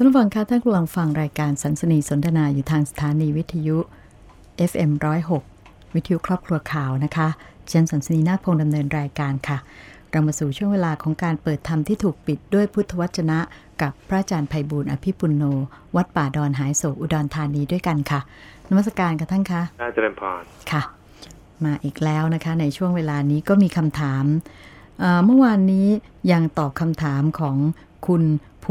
ท่านผู้ฟังคะท่านกำลังฟังรายการสันสนีสนทนาอยู่ทางสถานีวิทยุ FM 106วิทยุครอบครัวข่าวนะคะเชนสันสนีนาคพงษ์ดำเนินรายการค่ะ เรามาสู่ช่วงเวลาของการเปิดธรรมที่ถูกปิดด้วยพุทธวจนะ กับพระอาจารย์ไพบูลอภิปุลโน วัดป่าดอนหายโศกอุดรธานีด้วยกันค่ะนมัสการกับท่านคะอาจารย์พรค่ะ มาอีกแล้วนะคะ ในช่วงเวลานี้ก็มีคำถามเอ่อเมื่อวานนี้ยังตอบคำถามของคุณ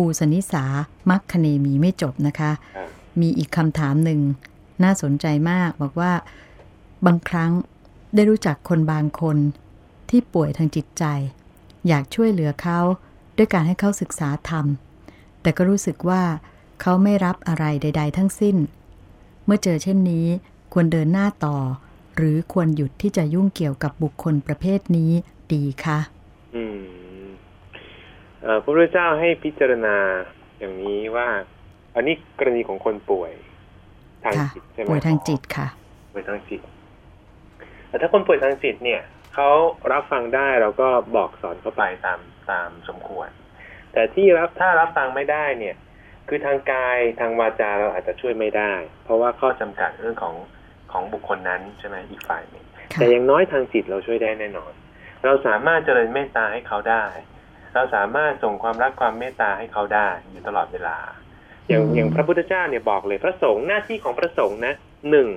ภูสนิสามัคคเนมีไม่จบนะคะครับมีอีกคำถามหนึ่ง น่าสนใจมากบอกว่าบางครั้งได้รู้จักคนบางคนที่ป่วยทางจิตใจ อยากช่วยเหลือเขาด้วยการให้เขาศึกษาธรรม แต่ก็รู้สึกว่าเขาไม่รับอะไรใด ๆ ทั้งสิ้น เมื่อเจอเช่นนี้ควรเดินหน้าต่อ หรือควรหยุดที่จะยุ่งเกี่ยวกับบุคคลประเภทนี้ดีคะอืมเอ่อ พระพุทธเจ้าให้พิจารณาอย่างนี้ว่า อันนี้กรณีของคนป่วย ทางค่ะจิตใช่ไหมป่วยทางจิตค่ะป่วยทางจิตแต่ถ้าคนป่วยทางจิตเนี่ยเขารับฟังได้เราก็บอกสอนเขาไปตามตามสมควร แต่ที่รับถ้ารับฟังไม่ได้เนี่ย คือทางกายทางวาจาเราอาจจะช่วยไม่ได้ เพราะว่าข้อจำกัดเรื่องของของบุคคลนั้นใช่ไหมอีกฝ่ายหนึ่งค่ะแต่อย่างน้อยทางจิตเราช่วยได้แน่นอน เราสามารถเจริญเมตตาให้เขาได้ เราสามารถส่งความรักความเมตตาให้เขาได้อยู่ตลอดเวลา อย่างอืมอย่างพระพุทธเจ้าเนี่ยบอกเลยพระสงฆ์หน้าที่ของพระสงฆ์นะหนึ่ง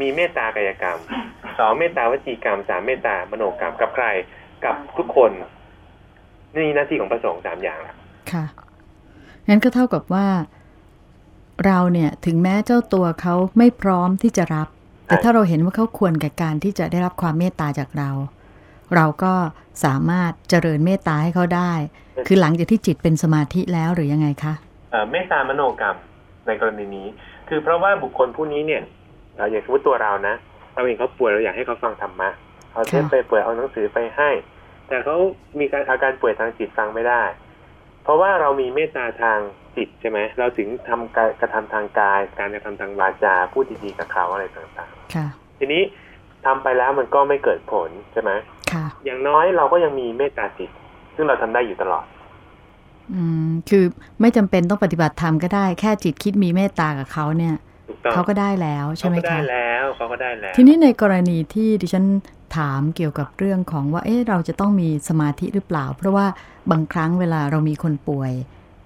มีเมตตากายกรรมสองเมตตาวจีกรรมสามเมตตามโนกรรมกับใครกับทุกคนนี่หน้าที่ของพระสงฆ์สามอย่างละค่ะงั้นก็เท่ากับว่า เราเนี่ยถึงแม้เจ้าตัวเขาไม่พร้อมที่จะรับ แต่ถ้าเราเห็นว่าเขาควรแก่การที่จะได้รับความเมตตาจากเรา เราก็สามารถเจริญเมตตาให้เขาได้ คือหลังจากที่จิตเป็นสมาธิแล้วหรือยังไงคะเอ่อเมตตามโนกรรมในกรณีนี้ คือเพราะว่าบุคคลผู้นี้เนี่ยเอ่ออย่างสมมติตัวเรานะเราเห็นเขาป่วยเราอยากให้เขาฟังธรรมะเอาเทปค่ะไปป่วยเอาหนังสือไปให้ แต่เขามีการอาการป่วยทางจิตฟังไม่ได้ เพราะว่าเรามีเมตตาทางจิตใช่ไหมเราถึงทำการกระทำทางกาย การกระทำทางวาจาพูดดีๆกับเขาอะไรต่างค่ะๆทีนี้ทำไปแล้วมันก็ไม่เกิดผลใช่ไหมค่ะ อย่างน้อยเราก็ยังมีเมตตาจิต ซึ่งเราทำได้อยู่ตลอด อืม คือไม่จำเป็นต้องปฏิบัติธรรมก็ได้ แค่จิตคิดมีเมตตากับเขาเนี่ยถูกต้องเขาก็ได้แล้วใช่ไหมเขาก็ได้คะแล้วเขาก็ได้แล้ว ทีนี้ในกรณีที่ดิฉันถามเกี่ยวกับเรื่องของว่า เอ๊ะเราจะต้องมีสมาธิหรือเปล่า เพราะว่าบางครั้งเวลาเรามีคนป่วย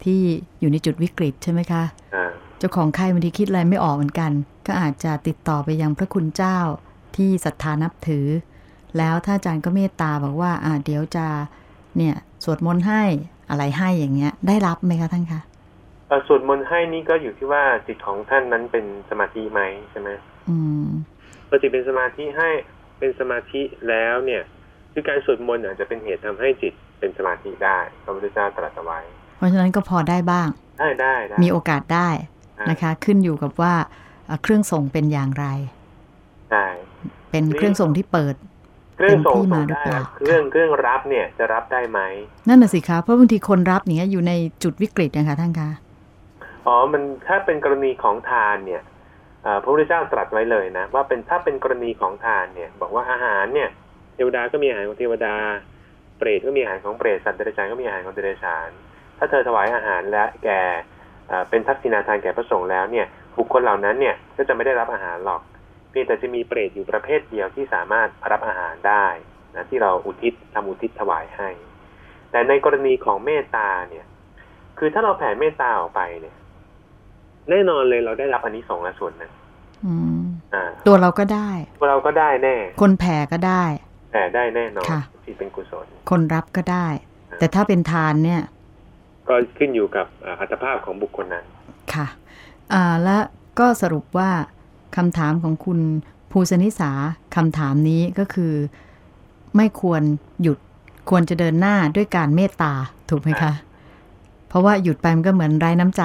ที่อยู่ในจุดวิกฤตใช่ไหมคะอ่าเจ้าของไข้บางทีคิดอะไรไม่ออกเหมือนกัน ก็อาจจะติดต่อไปยังพระคุณเจ้าที่ศรัทธานับถือ แล้วถ้าอาจารย์ก็เมตตาบอกว่าอ่าเดี๋ยวจะเนี่ยสวดมนต์ให้อะไรให้อย่างเงี้ย ได้รับไหมคะท่านคะเอ่อสวดมนต์ให้นี่ก็อยู่ที่ว่าจิตของท่านนั้นเป็นสมาธิไหมใช่ไหมอืมพอจิตเป็นสมาธิให้เป็นสมาธิแล้วเนี่ย คือการสวดมนต์อาจจะเป็นเหตุทำให้จิตเป็นสมาธิได้พระพุทธเจ้าตรัสเอาไว้ เพราะฉะนั้นก็พอได้บ้าง ได้ได้ได้มีโอกาสได้อ่านะคะ ขึ้นอยู่กับว่าเอ่อเครื่องส่งเป็นอย่างไรได้เป็นเครื่องส่งที่เปิด เครื่องส่งเป็นที่ส่มางหรือได้เปล่าเครื่องเครื่องรับเนี่ยจะรับได้ไหมนั่นน่ะสิคะเพราะบางทีคนรับอย่างเนี้ยอยู่ในจุดวิกฤตนะคะท่านคะอ๋อมันถ้าเป็นกรณีของทานเนี่ยเอ่อพระพุทธเจ้าตรัสไว้เลยนะ ว่าเป็นถ้าเป็นกรณีของทานเนี่ย บอกว่าอาหารเนี่ยเทวดาก็มีอาหารของเทวดา เปรตก็มีอาหารของเปรตสัตว์เดรัจฉานก็มีอาหารของเดรัจฉาน ถ้าเธอถวายอาหารและแก่เอ่อเป็นทักษิณาทานแก่พระสงฆ์แล้วเนี่ยบุคคลเหล่านั้นเนี่ยก็จะไม่ได้รับอาหารหรอกเพียงแต่จะมีเปรตอยู่ประเภทเดียวที่สามารถรับอาหารได้นะที่เราอุทิศทำอุทิศถวายให้ แต่ในกรณีของเมตตาเนี่ย คือถ้าเราแผ่เมตตาออกไปเนี่ย แน่นอนเลยเราได้รับอันนี้สงส์และส่วนนั้นอืมอ่าตัวเราก็ได้เราก็ได้แน่ คนแผ่ก็ได้แต่ได้แน่นอนค่ะที่เป็นกุศล คนรับก็ได้ แต่ถ้าเป็นทานเนี่ย ก็ขึ้นอยู่กับอ่าอัตภาพของบุคคลนั้น ค่ะ อ่าและก็สรุปว่า คำถามของคุณภูสนิสาคำถามนี้ก็คือ ไม่ควรหยุดควรจะเดินหน้าด้วยการเมตตาถูกไหมคะ เพราะว่าหยุดไปมันก็เหมือนไร้น้ำใจ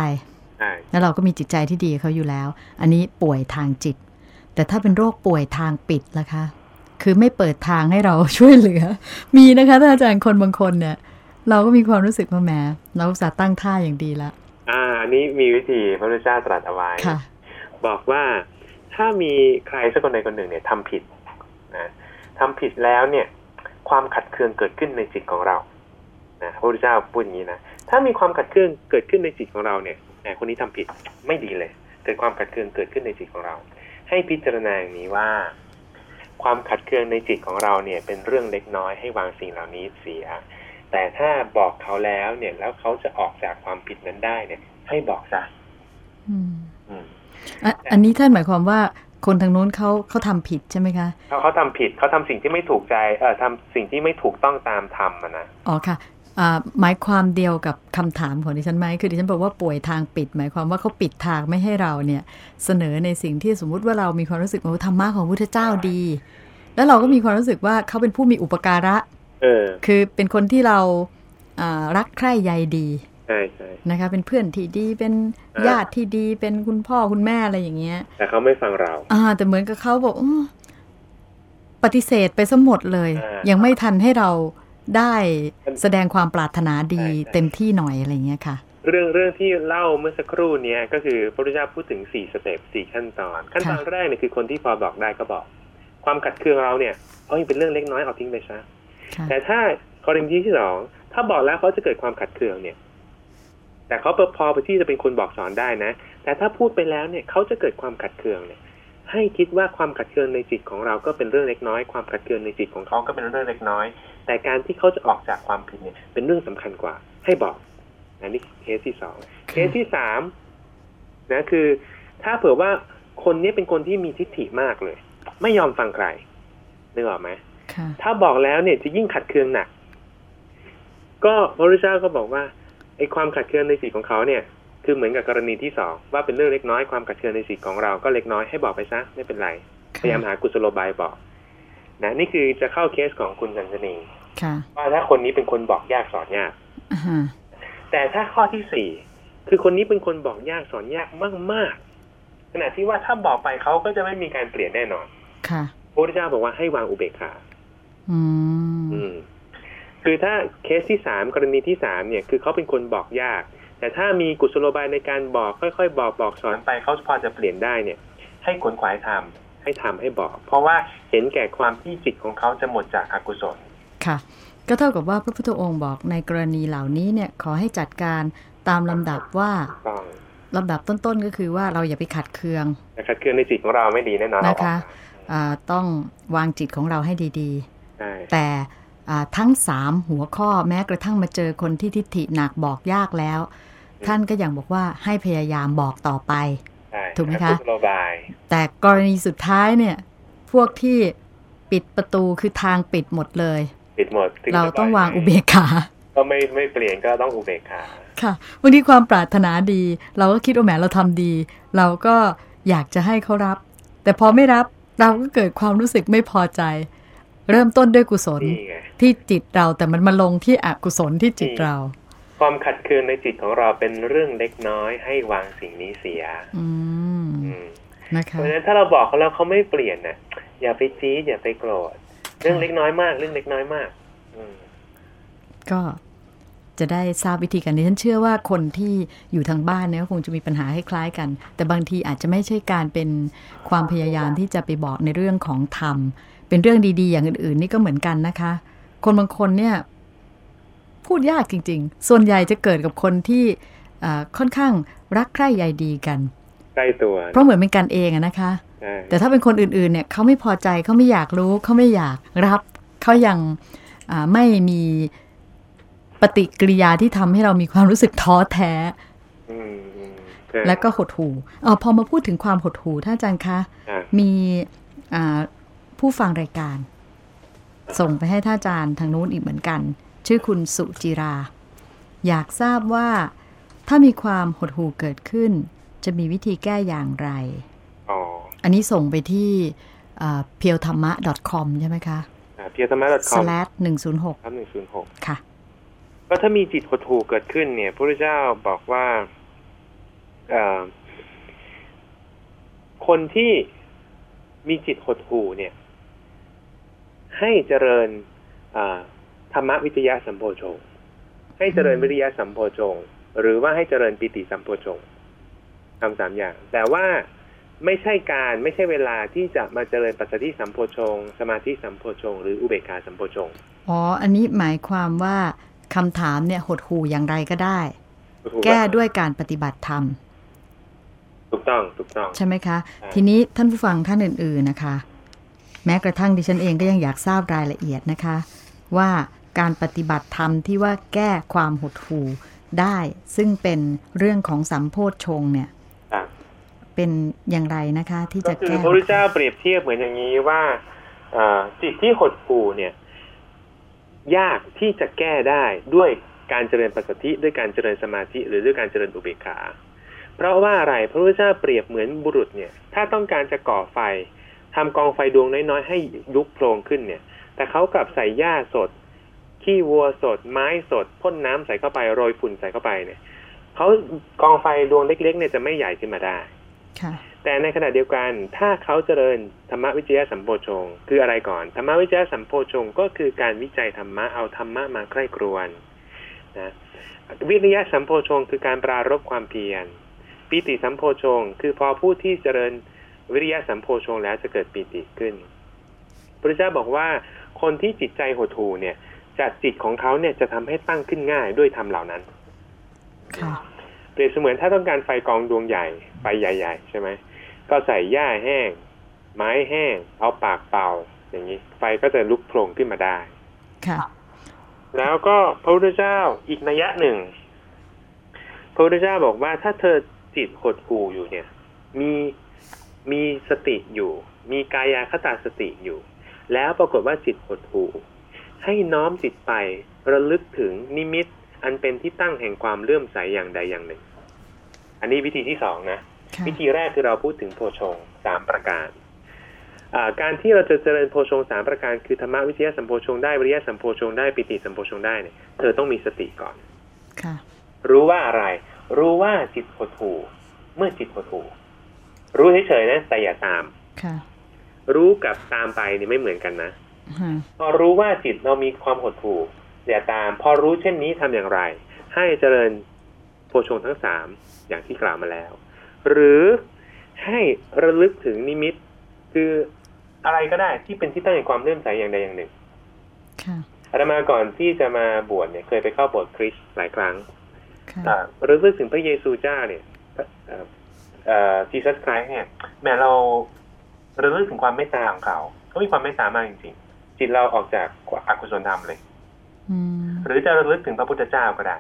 ใช่แล้วเราก็มีจิตใจที่ดีกับเขาอยู่แล้ว อันนี้ป่วยทางจิต แต่ถ้าเป็นโรคป่วยทางปิดล่ะคะ คือไม่เปิดทางให้เราช่วยเหลือ มีนะคะท่านอาจารย์คนบางคนเนี่ย เราก็มีความรู้สึกว่าแหมเราอุตส่าห์ตั้งท่าอย่างดีแล้วอ่าอันนี้มีวิธีพระพุทธเจ้าตรัสเอาไว้ค่ะบอกว่า ถ้ามีใครสักคนใดคนหนึ่งเนี่ยทำผิดนะทำผิดแล้วเนี่ย ความขัดเคืองเกิดขึ้นในจิตของเรานะพระพุทธเจ้าพูดอย่างนี้นะถ้ามีความขัดเคืองเกิดขึ้นในจิตของเราเนี่ยแหมคนนี้ทำผิดไม่ดีเลย เกิดความขัดเคืองเกิดขึ้นในจิตของเรา ให้พิจารณาอย่างนี้ว่า ความขัดเคืองในจิตของเราเนี่ยเป็นเรื่องเล็กน้อยให้วางสิ่งเหล่านี้เสีย แต่ถ้าบอกเขาแล้วเนี่ยแล้วเขาจะออกจากความผิดนั้นได้เนี่ย ให้บอกซะ อืมอืมอะอันนี้ท่านหมายความว่าคนทางโน้นเขาเขาทำผิดใช่ไหมคะเขาเขาทำผิดเขาทำสิ่งที่ไม่ถูกใจเออทำสิ่งที่ไม่ถูกต้องตามธรรมอะนะอ๋อค่ะอ่าหมายความเดียวกับคำถามของดิฉันไหมคือดิฉันบอกว่าป่วยทางปิด หมายความว่าเขาปิดทางไม่ให้เราเนี่ย เสนอในสิ่งที่สมมุติว่าเรามีความรู้สึกว่าธรรมะของพระพุทธเจ้าดี แล้วเราก็มีความรู้สึกว่าเขาเป็นผู้มีอุปการะเออคือเป็นคนที่เราอ่ารักใคร่ใยดี ใช่ใช่นะคะ เป็นเพื่อนที่ดีเป็นอ่าญาติที่ดีเป็นคุณพ่อคุณแม่อะไรอย่างเงี้ย แต่เขาไม่ฟังเรา อ่า แต่เหมือนกับเขาบอกอื้อปฏิเสธไปซะหมดเลยอ่ายัยังไม่ทันให้เราได้แสดงความปรารถนาดีใช่ใช่เต็มที่หน่อยอะไรอย่างเงี้ยค่ะ เรื่องเรื่องที่เล่าเมื่อสักครู่เนี้ยก็คือพระพุทธเจ้าพูดถึงสี่สเต็ปสี่ขั้นตอน ขั้นตอนค่ะแรกเนี่ยคือคนที่พอบอกได้ก็บอก ความขัดเคืองเราเนี่ยเอ้ยเป็นเรื่องเล็กน้อยเอาทิ้งไปซะค่ะแต่ถ้ากรณีที่สองถ้าบอกแล้วเขาจะเกิดความขัดเคืองเนี่ย แต่เขาพอไปที่จะเป็นคนบอกสอนได้นะ แต่ถ้าพูดไปแล้วเนี่ยเขาจะเกิดความขัดเคืองเนี่ยให้คิดว่าความขัดเคืองในจิตของเราก็เป็นเรื่องเล็กน้อย ความขัดเคืองในจิตของเขาก็เป็นเรื่องเล็กน้อย แต่การที่เขาจะออกจากความผิดเนี่ย เป็นเรื่องสำคัญกว่า ให้บอกอันนี้เคสที่สองเคสที่สามนะคือ ถ้าเผื่อว่าคนนี้เป็นคนที่มีทิฏฐิมากเลย ไม่ยอมฟังใครนึกออกไหมค่ะถ้าบอกแล้วเนี่ยจะยิ่งขัดเคืองหนัก ก็พระพุทธเจ้าก็บอกว่า ไอ้ความขัดเคืองในจิตของเขาเนี่ยคือเหมือนกับกรณีที่สองว่าเป็นเรื่องเล็กน้อยความขัดเคืองในจิตของเราก็เล็กน้อยให้บอกไปซะไม่เป็นไรพยายามหากุศโลบายบอกนะนี่คือจะเข้าเคสของคุณสันสนีค่ะว่าถ้าคนนี้เป็นคนบอกยากสอนยากอ่าฮะแต่ถ้าข้อที่สี่คือคนนี้เป็นคนบอกยากสอนยากมากๆขณะที่ว่าถ้าบอกไปเขาก็จะไม่มีการเปลี่ยนแน่นอน ค่ะพระพุทธเจ้าบอกว่าให้วางอุเบกขา อืมอืม คือถ้าเคสที่สามกรณีที่สามเนี่ยคือเขาเป็นคนบอกยาก แต่ถ้ามีกุศโลบายในการบอกค่อยๆ บอกบอกสอนไปเขาพอจะเปลี่ยนได้เนี่ย ให้ขนขวายทำให้ทำให้บอก เพราะว่าเห็นแก่ความที่จิตของเขาจะหมดจากอกุศลค่ะ ก็เท่ากับว่าพระพุทธองค์บอกในกรณีเหล่านี้เนี่ยขอให้จัดการตามลำดับว่าต้องลำดับต้นๆก็คือว่าเราอย่าไปขัดเคืองแต่ขัดเคืองในจิตของเราไม่ดีแน่นอนเอาออกนะคะมาอ่าต้องวางจิตของเราให้ดีใช่ๆแต่อ่า ทั้งสามหัวข้อแม้กระทั่งมาเจอคนที่ทิฏฐิหนักบอกยากแล้ว ท่านก็ยังบอกว่าให้พยายามบอกต่อไปใช่ถูกไหมคะกุศโลบายแต่กรณีสุดท้ายเนี่ย พวกที่ปิดประตูคือทางปิดหมดเลย ปิดหมดถึเราจะต้องปล่วางอุเบกขาก็ไม่ไม่เปลี่ยนก็ต้องอุเบกขาค่ะบางทีความปรารถนาดี เราก็คิดว่าแหมเราทำดี เราก็อยากจะให้เขารับ แต่พอไม่รับเราก็เกิดความรู้สึกไม่พอใจ เริ่มต้นด้วยกุศลนี่ไงที่จิตเราแต่มันมาลงที่อกุศลที่จิตเรา ความขัดเคืองในจิตของเราเป็นเรื่องเล็กน้อยให้วางสิ่งนี้เสียอืมอืมนะคะเพราะฉะนั้นถ้าเราบอกเขาแล้วเขาไม่เปลี่ยนน่ะ อย่าไปจี๊ดอย่าไปโกรธเรื่องเล็กน้อยมาก เรื่องเล็กน้อยมากอืมก็จะได้ทราบวิธีการนี้ฉันเชื่อว่าคนที่อยู่ทางบ้านเนี่ยก็คงจะมีปัญหาคล้ายๆกัน แต่บางทีอาจจะไม่ใช่การเป็นความพยายามที่จะไปบอกในเรื่องของธรรม เป็นเรื่องดีๆ อย่างอื่นๆ นี่ก็เหมือนกันนะคะ คนบางคนเนี่ยพูดยากจริง ๆ ส่วนใหญ่จะเกิดกับคนที่อ่าค่อนข้างรักใคร่ใยดีกันใกล้ตัว เพราะเหมือนเป็นกันเองอะนะคะใช่แต่ถ้าเป็นคนอื่นๆ เนี่ยเขาไม่พอใจเขาไม่อยากรู้เขาไม่อยากรับเขายังอ่าไม่มีปฏิกิริยาที่ทำให้เรามีความรู้สึกท้อแท้อืมอืมใช่แล้วก็หดหู่เออพอมาพูดถึงความหดหู่ท่านอาจารย์คะอะมีอ่า ผู้ฟังรายการ ส่งไปให้ท่านอาจารย์ทางนู้นอีกเหมือนกัน ชื่อคุณสุจิรา อยากทราบว่า ถ้ามีความหดหู่เกิดขึ้น จะมีวิธีแก้อย่างไรอ๋ออันนี้ส่งไปที่เพียวธรรมะ .com ใช่ไหมคะเพียรธรรมะ .com slash หนึ่งศูนย์หกครับหนึ่งศูนย์หกค่ะก็ถ้ามีจิตหดหู่เกิดขึ้นเนี่ย พระพุทธเจ้าบอกว่าเอ่อคนที่มีจิตหดหู่เนี่ย ให้เจริญอ่าธรรมวิทยาสัมโพชงค์ให้เจริญวิริยะสัมโพชงค์หรือว่าให้เจริญปิติสัมโพชงค์ทำสามอย่าง แต่ว่าไม่ใช่การไม่ใช่เวลาที่จะมาเจริญปัสสติสัมโพชงค์สมาธิสัมโพชงค์หรืออุเบกขาสัมโพชงค์อ๋ออันนี้หมายความว่าคำถามเนี่ยหดหู่อย่างไรก็ได้ แก้ด้วยการปฏิบัติธรรม ถูกต้องถูกต้อง ใช่ไหมคะ ทีนี้ท่านผู้ฟังท่านอื่น ๆนะคะ แม้กระทั่งดิฉันเองก็ยังอยากทราบรายละเอียดนะคะ ว่าการปฏิบัติธรรมที่ว่าแก้ความหดหู่ได้ซึ่งเป็นเรื่องของสัมโพธชงเนี่ยครับเป็นอย่างไรนะคะที่ก็จะคือแก้พระพุทธเจ้าเปรียบเทียบเหมือนอย่างนี้ว่าเอ่อจิตที่หดหู่เนี่ย ยากที่จะแก้ได้ด้วยการเจริญปัสสธิด้วยการเจริญสมาธิ หรือด้วยการเจริญอุเบกขา เพราะว่าอะไรพระพุทธเจ้าเปรียบเหมือนบุรุษเนี่ย ถ้าต้องการจะก่อไฟ ทำกองไฟดวงน้อยๆให้ลุกโพลงขึ้นเนี่ย แต่เขากลับใส่หญ้าสด ขี้วัวสด ไม้สดพ่นน้ำใส่เข้าไปโรยฝุ่นใส่เข้าไปเนี่ยเขากองไฟดวงเล็ก ๆ เนี่ยจะไม่ใหญ่ขึ้นมาได้ค่ะแต่ในขณะเดียวกันถ้าเขาเจริญธรรมวิจยะสัมโพชง คืออะไรก่อน ธรรมวิจยะสัมโพชงก็คือการวิจัยธรรมะเอาธรรมะมาใคร่ครวญนะวิริยะสัมโพชงคือการปรารบความเพียรปีติสัมโพชง คือพอผู้ที่เจริญ วิริยะสัมโพชงแล้วจะเกิดปีติขึ้นพระเจ้าบอกว่าคนที่จิตใจหดหู่เนี่ยจะจิตของเขาเนี่ยจะทำให้ตั้งขึ้นง่ายด้วยธรรมเหล่านั้นค่ะเปรียบเสมือนถ้าต้องการไฟกองดวงใหญ่ไฟใหญ่ๆใช่ไหมก็ใส่หญ้าแห้ง ไม้แห้ง เอาปากเป่า อย่างนี้ ไฟก็จะลุกโผล่ขึ้นมาได้ ค่ะ แล้วก็พระพุทธเจ้าอีกนัยยะหนึ่งพระพุทธเจ้าบอกว่าถ้าเธอจิตหดหู่อยู่เนี่ย มี มีสติอยู่ มีกายาคตาสติอยู่ แล้วปรากฏว่าจิตหดหู่ให้น้อมจิตไประลึกถึงนิมิต อันเป็นที่ตั้งแห่งความเลื่อมใสอย่างใดอย่างหนึ่ง อันนี้วิธีที่สองนะค่ะวิธีแรกคือเราพูดถึงโพชงสามประการอ่าการที่เราจะเจริญโพชงสามประการคือธรรมวิจยะสัมโพชงได้วิริยะสัมโพชงได้ปิติสัมโพชงได้เนี่ยเธอต้องมีสติก่อนค่ะรู้ว่าอะไร รู้ว่าจิตหดหู่ เมื่อจิตหดหู่ รู้เฉยๆนะแต่อย่าตามค่ะรู้กับตามไปเนี่ยไม่เหมือนกันนะฮะพอรู้ว่าจิตเรามีความหดหู่อย่าตาม พอรู้เช่นนี้ทำอย่างไร ให้เจริญโพชงทั้งสามอย่างที่กล่าวมาแล้ว หรือให้ระลึกถึงนิมิต คืออะไรก็ได้ที่เป็นที่ตั้งแห่งความเลื่อมใสอย่างใดอย่างหนึ่งค่ะอาตมาก่อนที่จะมาบวชเนี่ยเคยไปเข้าโบสถ์คริสต์หลายครั้งค่ะอ่าระลึกถึงพระเยซูเจ้าเนี่ย เอ่อเอ่อ Jesus Christ เนี่ยแม้เราระลึกถึงความเมตตาของเขาเขามีความเมตตามากจริงๆจิตเราออกจากอกุศลธรรมเลยอืมหรือจะระลึกถึงพระพุทธเจ้าก็ได้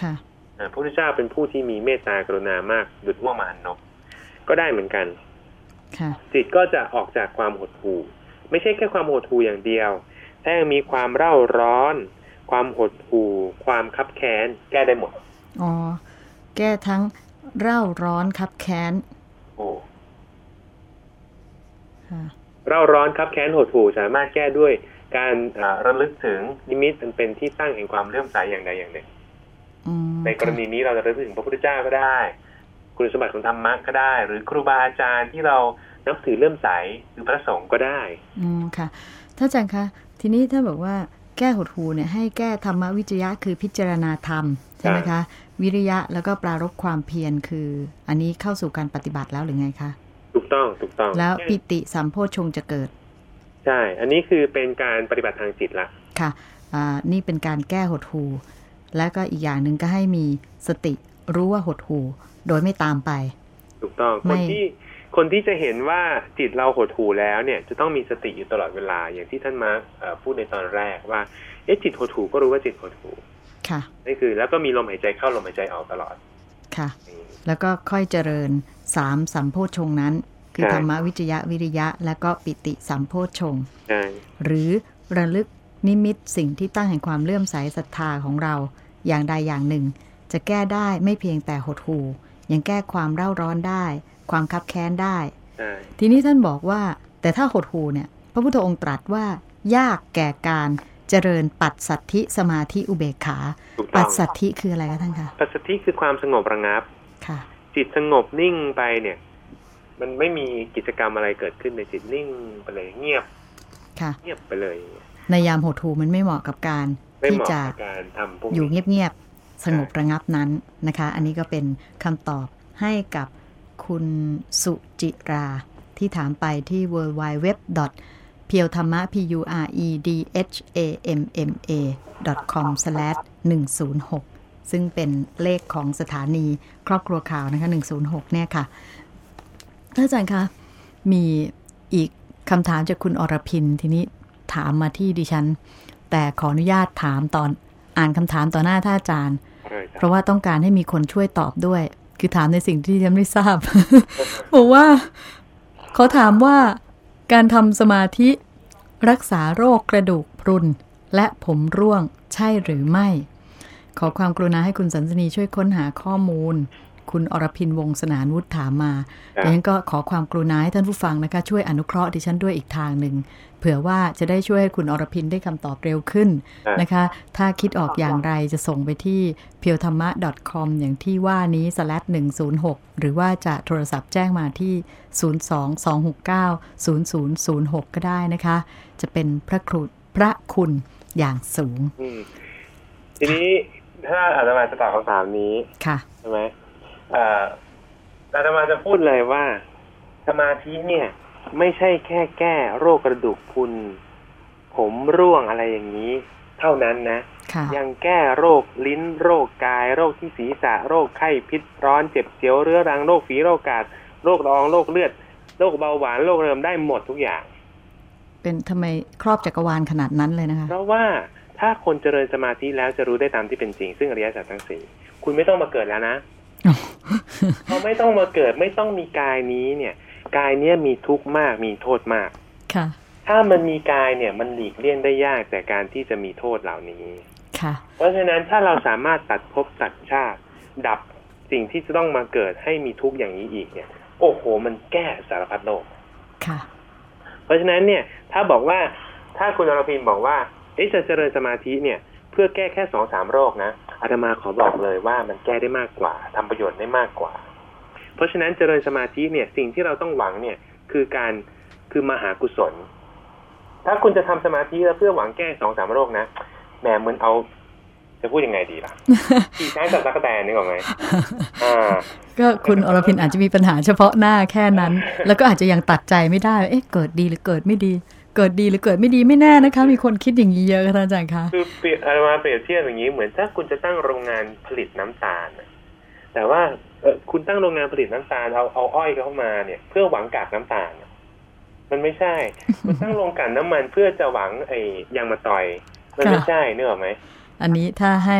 ค่ะอ่าพระพุทธเจ้าเป็นผู้ที่มีเมตตากรุณามากดุจว่ามหันนกก็ได้เหมือนกันค่ะจิตก็จะออกจากความหดหู่ ไม่ใช่แค่ความหดหู่อย่างเดียวถ้ายังมีความเร่าร้อน ความหดหู่ ความคับแค้น แก้ได้หมด อ๋อ แก้ทั้ง เร่าร้อนคับแค้นโอ้ค่ะเร่าร้อนคับแค้นหดหู่สามารถแก้ด้วยการอ่าระลึกถึงนิมิตอันเป็นที่ตั้งแห่งความเลื่อมใสอย่างใดอย่างหนึ่งอืมในกรณีนี้เราจะระลึกถึงพระพุทธเจ้าก็ได้ คุณสมบัติของธรรมะก็ได้ หรือครูบาอาจารย์ที่เรานับถือเลื่อมใสหรือพระสงฆ์ก็ได้ อืมค่ะท่านอาจารย์คะทีนี้ถ้าบอกว่าแก้หดหูเนี่ยให้แก้ธรรมวิจยะคือพิจารณาธรรม ใช่ไหมคะ วิริยะแล้วก็ปรารบความเพียรคือ อันนี้เข้าสู่การปฏิบัติแล้วหรือไงคะถูกต้องถูกต้อง แล้วปิติสัมโพชงจะเกิด ใช่ อันนี้คือเป็นการปฏิบัติทางจิตละค่ะอ่านี่เป็นการแก้หดหูแล้วก็อีกอย่างหนึ่งก็ให้มีสติรู้ว่าหดหูโดยไม่ตามไป ถูกต้องไม่คนที่คนที่จะเห็นว่าจิตเราหดหูแล้วเนี่ย จะต้องมีสติอยู่ตลอดเวลาอย่างที่ท่านมาร์คเอ่อพูดในตอนแรกว่าเอ๊ะจิตหดหูก็รู้ว่าจิตหดหู ค่ะนี่คือแล้วก็มีลมหายใจเข้าลมหายใจออกตลอดค่ะอืมแล้วก็ค่อยเจริญสามสัมโพชงนั้น คือใช่ธรรมวิจยะวิริยะ และก็ปิติสัมโพชงใช่หรือระลึกนิมิตสิ่งที่ตั้งแห่งความเลื่อมใสศรัทธาของเราอย่างใดอย่างหนึ่ง จะแก้ได้ไม่เพียงแต่หดหูยังแก้ความเร่าร้อนได้ ความคับแค้นได้ใช่ทีนี้ท่านบอกว่า แต่ถ้าหดหูเนี่ย พระพุทธองค์ตรัสว่ายากแก่การ เจริญปัดสัทธิสมาธิอุเบกขาถูกต้ปัอดงสัทธิคืออะไรคะท่านคะปัสสติคือความสงบระงับค่ะ จิตสงบนิ่งไปเนี่ย มันไม่มีกิจกรรมอะไรเกิดขึ้นในจิตนิ่งไปเลยเงียบค่ะเงียบไปเลย ในยามหดหูมันไม่เหมาะกับการไม่ที่เหมาะจะกับการทำพวกอยู่นี้เงียบๆสงบระงับนั้นนะคะ อันนี้ก็เป็นคำตอบให้กับคุณสุจิราที่ถามไปที่ w w w p e e l t h a m m a p u r e d h a m m a com 106 ซึ่งเป็นเลขของสถานีครอบครัวข่าวนะคะ 106 เนี่ยค่ะท่านอาจารย์คะมีอีกคำถามจากคุณอรพินทีนี้ถามมาที่ดิฉัน แต่ขออนุญาตถามตอนอ่านคำถามต่อหน้าท่านอาจารย์ เพราะว่าต้องการให้มีคนช่วยตอบด้วย คือถามในสิ่งที่ฉันไม่ทราบบอกว่าเขาถามว่า การทำสมาธิ รักษาโรคกระดูกพรุน และผมร่วงใช่หรือไม่ ขอความกรุณาให้คุณสันสนีช่วยค้นหาข้อมูล คุณอรพินวงศนานวุฒิถามมาดังนั้นก็ขอความกรุณาให้ท่านผู้ฟังนะคะ ช่วยอนุเคราะห์ดิฉันด้วยอีกทางหนึ่งเผื่อว่าจะได้ช่วยให้คุณอรพินได้คำตอบเร็วขึ้นนะคะ ถ้าคิดออกอย่างไรจะส่งไปที่ p i e w t h a m m a com อย่างที่ว่านี้ slash 106 หรือว่าจะโทรศัพท์แจ้งมาที่ 022690006 ก็ได้นะคะ จะเป็นพระครุพระคุณอย่างสูง ทีนี้ถ้าอาตมาจะตอบคำถามนี้ ค่ะ ใช่ไหม อาตมาจะพูดเลยว่าสมาธิเนี่ย ไม่ใช่แค่แก้โรคกระดูกพุนผมร่วงอะไรอย่างนี้ เท่านั้นนะยังแก้โรคลิ้นโรคกาย โรคที่ศีรษะ โรคไข้พิษร้อนเจ็บเสียวเรื้อรังโรคฝีโรคกาดโรครองโรคเลือด โรคเบาหวานโรคเริมได้หมดทุกอย่าง เป็นทำไมครอบจักรวาลขนาดนั้นเลยนะคะ เพราะว่าถ้าคนเจริญสมาธิแล้วจะรู้ได้ตามที่เป็นจริง ซึ่งอริยสัจทั้งสี่คุณไม่ต้องมาเกิดแล้วนะ เพราะไม่ต้องมาเกิดไม่ต้องมีกายนี้เนี่ย กายเนี้ยมีทุกข์มากมีโทษมาก ค่ะ ถ้ามันมีกายเนี่ยมันหลีกเลี่ยงได้ยากแต่การที่จะมีโทษเหล่านี้ ค่ะ เพราะฉะนั้นถ้าเราสามารถตัดภพตัดชาติ ดับสิ่งที่จะต้องมาเกิดให้มีทุกข์อย่างนี้อีกเนี่ย โอ้โห มันแก้สารพัดโลก ค่ะ เพราะฉะนั้นเนี่ย ถ้าบอกว่าถ้าคุณอรพินบอกว่าเอ๊ะจะเจริญสมาธิเนี่ย เพื่อแก้แค่สองสามโรคนะอาตมาขอบอกเลยว่ามันแก้ได้มากกว่าทำประโยชน์ได้มากกว่า เพราะฉะนั้นเจริญสมาธิเนี่ยสิ่งที่เราต้องหวังเนี่ยคือการคือมหากุศล ถ้าคุณจะทำสมาธิแล้วเพื่อหวังแก้สองสามโรคนะแหมเหมือนเอาจะพูดยังไงดีล่ะขี่ช้างจับตะกแตนนึกออกไหมอ่าก็คุณอรพินอาจจะมีปัญหาเฉพาะหน้าแค่นั้น แล้วก็อาจจะยังตัดใจไม่ได้ เอ๊ะเกิดดีหรือเกิดไม่ดี เกิดดีหรือเกิดไม่ดีไม่แน่นะคะ มีคนคิดอย่างนี้เยอะค่ะอาจารย์คะคือเปรียบอามาเปรียบเทียบอย่างนี้เหมือนถ้าคุณจะตั้งโรงงานผลิตน้ำตาลแต่ว่าเออคุณตั้งโรงงานผลิตน้ำตาลเอาเอาอ้อยเข้ามาเนี่ย เพื่อหวังกากน้ำตาลมันไม่ใช่ คุณตั้งโรงกลั่นน้ำมันเพื่อจะหวังไอ้ยางมะตอย มันไม่ใช่เนกออกไหมอันนี้ถ้าให้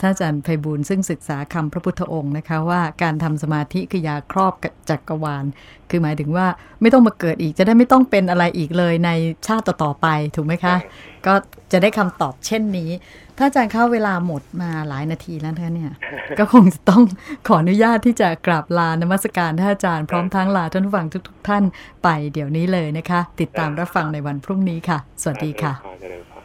ท่านอาจารย์ไพบูลซึ่งศึกษาคำพระพุทธองค์นะคะว่าการทำสมาธิคือยาครอบจักรวาล คือหมายถึงว่าไม่ต้องมาเกิดอีกจะได้ไม่ต้องเป็นอะไรอีกเลยในชาติต่อๆไปถูกไหมคะ ก็จะได้คำตอบเช่นนี้ถ้าอาจารย์เข้าเวลาหมดมาหลายนาทีแล้วท่านเนี่ย ก็คงจะต้องขออนุญาตที่จะกราบลานมัสการท่านอาจารย์พร้อมทั้งลาท่านผู้ฟังทุก ๆ ท่านไปเดี๋ยวนี้เลยนะคะ ติดตามรับฟังในวันพรุ่งนี้ค่ะ สวัสดีค่ะ